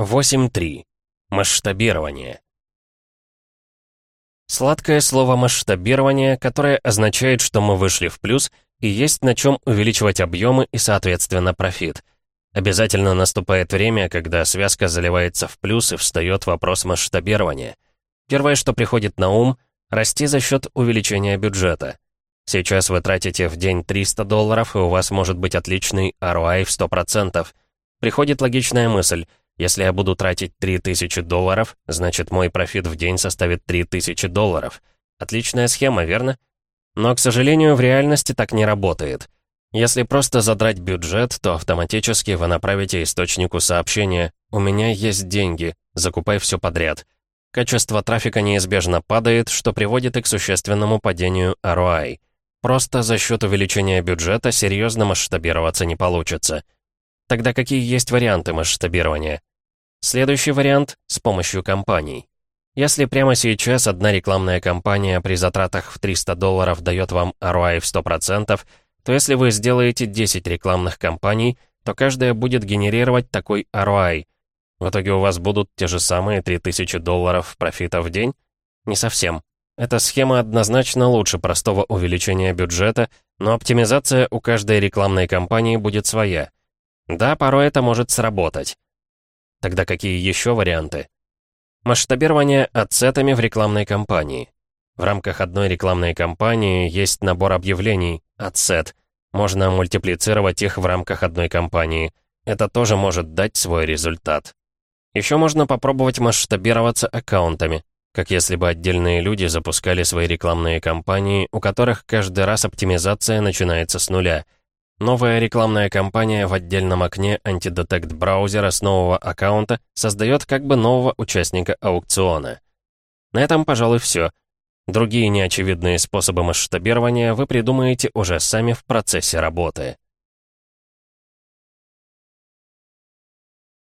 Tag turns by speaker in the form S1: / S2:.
S1: 8.3. Масштабирование. Сладкое слово «масштабирование», которое означает, что мы вышли в плюс, и есть на чем увеличивать объемы и, соответственно, профит. Обязательно наступает время, когда связка заливается в плюс и встает вопрос масштабирования. Первое, что приходит на ум — расти за счет увеличения бюджета. Сейчас вы тратите в день 300 долларов, и у вас может быть отличный ROI в 100%. Приходит логичная мысль — если я буду тратить 3000 долларов, значит мой профит в день составит 3000 долларов. Отличная схема, верно? Но, к сожалению, в реальности так не работает. Если просто задрать бюджет, то автоматически вы направите источнику сообщения «У меня есть деньги, закупай все подряд». Качество трафика неизбежно падает, что приводит и к существенному падению ROI. Просто за счет увеличения бюджета серьезно масштабироваться не получится. Тогда какие есть варианты масштабирования? Следующий вариант — с помощью компаний. Если прямо сейчас одна рекламная кампания при затратах в 300 долларов дает вам ROI в 100%, то если вы сделаете 10 рекламных кампаний, то каждая будет генерировать такой ROI. В итоге у вас будут те же самые 3000 долларов профита в день? Не совсем. Эта схема однозначно лучше простого увеличения бюджета, но оптимизация у каждой рекламной кампании будет своя. Да, порой это может сработать. Тогда какие еще варианты? Масштабирование адцетами в рекламной кампании. В рамках одной рекламной кампании есть набор объявлений, адцет. Можно мультиплицировать их в рамках одной кампании. Это тоже может дать свой результат. Еще можно попробовать масштабироваться аккаунтами, как если бы отдельные люди запускали свои рекламные кампании, у которых каждый раз оптимизация начинается с нуля — Новая рекламная кампания в отдельном окне антидетект браузера с нового аккаунта создает как бы нового участника аукциона. На этом, пожалуй, все. Другие неочевидные способы масштабирования вы придумаете уже сами в процессе работы.